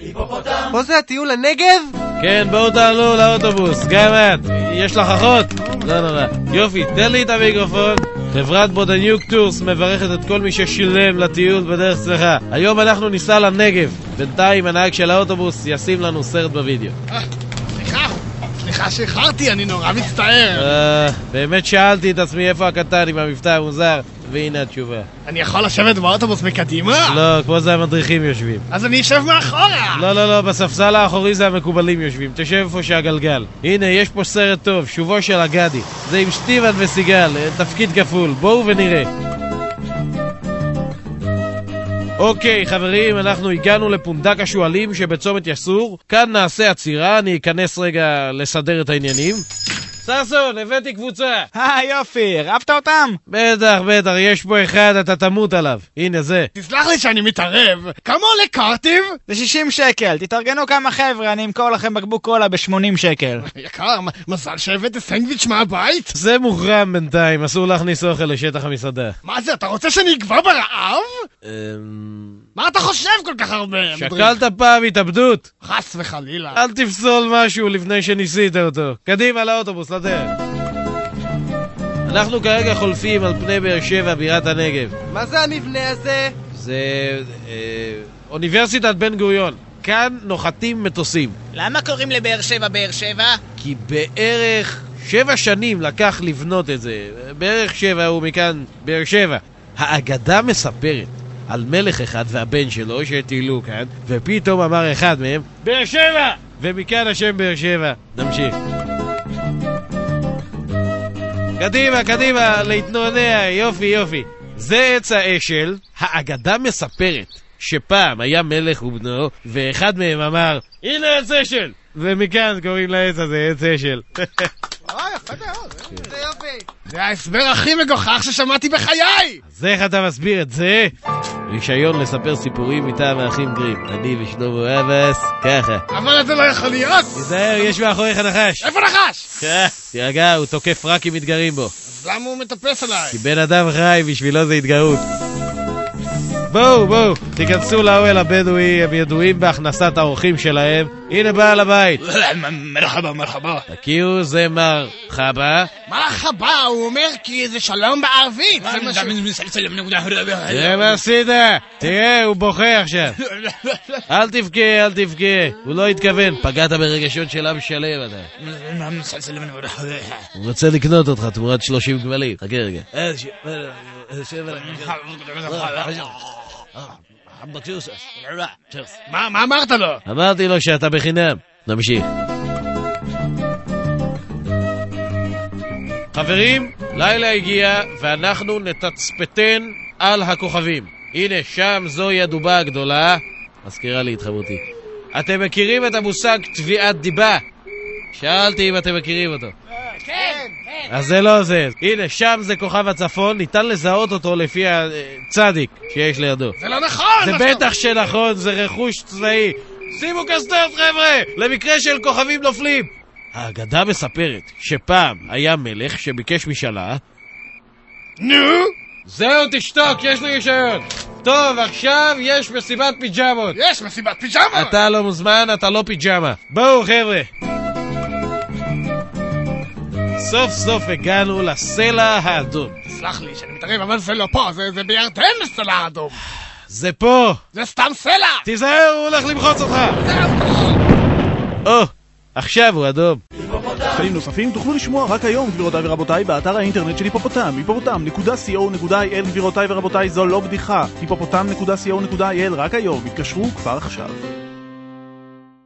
היפופוטם! פה זה הטיול לנגב? כן, בואו תעלו לאוטובוס, גם את. יש לך אחות? לא נורא. יופי, תן לי את המיקרופון. חברת בודניוק טורס מברכת את כל מי ששילם לטיול בדרך צלחה. היום אנחנו ניסע לנגב. בינתיים הנהג של האוטובוס ישים לנו סרט בווידאו. סליחה, סליחה שאיחרתי, אני נורא מצטער. אה, באמת שאלתי את עצמי איפה הקטן עם המבטא המוזר, והנה התשובה. אני יכול לשבת באוטובוס מקדימה? לא, כמו זה המדריכים יושבים. אז אני אשב מאחורה! לא, לא, לא, בספסל האחורי זה המקובלים יושבים. תשב איפה שהגלגל. הנה, יש פה סרט טוב, שובו של אגדי. זה עם סטיבן וסיגל, אה, תפקיד כפול. בואו ונראה. אוקיי, חברים, אנחנו הגענו לפונדק השועלים שבצומת יסור. כאן נעשה עצירה, אני אכנס רגע לסדר את העניינים. ששון, הבאתי קבוצה. אה, יופי, הרבת אותם? בטח, בטח, יש פה אחד, אתה תמות עליו. הנה זה. תסלח לי שאני מתערב, כמה עולה קרטיב? זה 60 שקל, תתארגנו כמה חבר'ה, אני אמכור לכם בקבוק קולה ב-80 שקל. יקר, מזל שהבאתי סנדוויץ' מהבית? זה מוחרם בינתיים, אסור להכניס אוכל לשטח המסעדה. מה זה, אתה רוצה שאני אגבר ברעב? אמ, מה אתה חושב כל כך הרבה? מדריך? שקלת פעם התאבדות? חס וחלילה. אל תפסול משהו לפני שניסית אותו. קדימה לאוטובוס, לדרך. אנחנו כרגע חולפים על פני באר שבע, בירת הנגב. מה זה המבנה הזה? זה... אה, אוניברסיטת בן גוריון. כאן נוחתים מטוסים. למה קוראים לבאר שבע באר שבע? כי בערך שבע שנים לקח לבנות את זה. בערך שבע הוא מכאן באר שבע. האגדה מספרת על מלך אחד והבן שלו שטיילו כאן, ופתאום אמר אחד מהם, באר שבע! ומכאן השם באר שבע. נמשיך. קדימה, קדימה, להתנועע, יופי, יופי. זה עץ האשל, האגדה מספרת שפעם היה מלך ובנו, ואחד מהם אמר, הנה עץ אשל! ומכאן קוראים לעץ הזה עץ אשל. אה, יפה מאוד. זה יופי. זה ההסבר הכי מגוחך ששמעתי בחיי! אז איך אתה מסביר את זה? רישיון לספר סיפורים מטעם האחים גרים. אני ושלמה אבס, ככה. אבל זה לא יכול להיות! תיזהר, יש מאחוריך נחש. איפה נחש? אה, תירגע, הוא תוקף רק אם מתגרים בו. אז למה הוא מטפס עליי? כי בן אדם חי, בשבילו זה התגרות. בואו, בואו, תיכנסו לאוהל הבדואי, הם ידועים בהכנסת האורחים שלהם. הנה בעל הבית. מרחבה, מרחבה. תכירו, זה מר חבא. מרחבה, הוא אומר כי זה שלום בערבית. זה מה עשית? תראה, הוא בוכה עכשיו. אל תבכה, אל תבכה. הוא לא התכוון, פגעת ברגשות של עם שלם אתה. הוא רוצה לקנות אותך תמורת 30 גמלים. חכה רגע. מה אמרת לו? אמרתי לו שאתה בחינם. נמשיך. חברים, לילה הגיע ואנחנו נתצפתן על הכוכבים. הנה, שם זוהי הדובה הגדולה. מזכירה לי התחברותי. אתם מכירים את המושג תביעת דיבה? שאלתי אם אתם מכירים אותו. כן, אז זה לא זה. הנה, שם זה כוכב הצפון, ניתן לזהות אותו לפי הצדיק שיש לידו. זה לא נכון! זה בטח שנכון, זה רכוש צבאי. שימו קסדות חבר'ה, למקרה של כוכבים נופלים. האגדה מספרת שפעם היה מלך שביקש משאלה נו? זהו, תשתוק, יש לי רישיון. טוב, עכשיו יש מסיבת פיג'מות. יש מסיבת פיג'מה! אתה לא מוזמן, אתה לא פיג'מה. בואו חבר'ה. סוף סוף הגענו לסלע האדום. תסלח לי שאני מתערב, אבל זה לא פה, זה זה בירדן סלע אדום. זה פה! זה סתם סלע! תיזהר, הוא הולך למחוץ אותך! או, עכשיו הוא אדום. תכנים נוספים תוכלו לשמוע רק היום, גבירותיי ורבותיי, באתר האינטרנט של היפופוטם, היפופוטם.co.il, גבירותיי ורבותיי, זו לא בדיחה, היפופוטם.co.il, רק היום, התקשרו כבר עכשיו.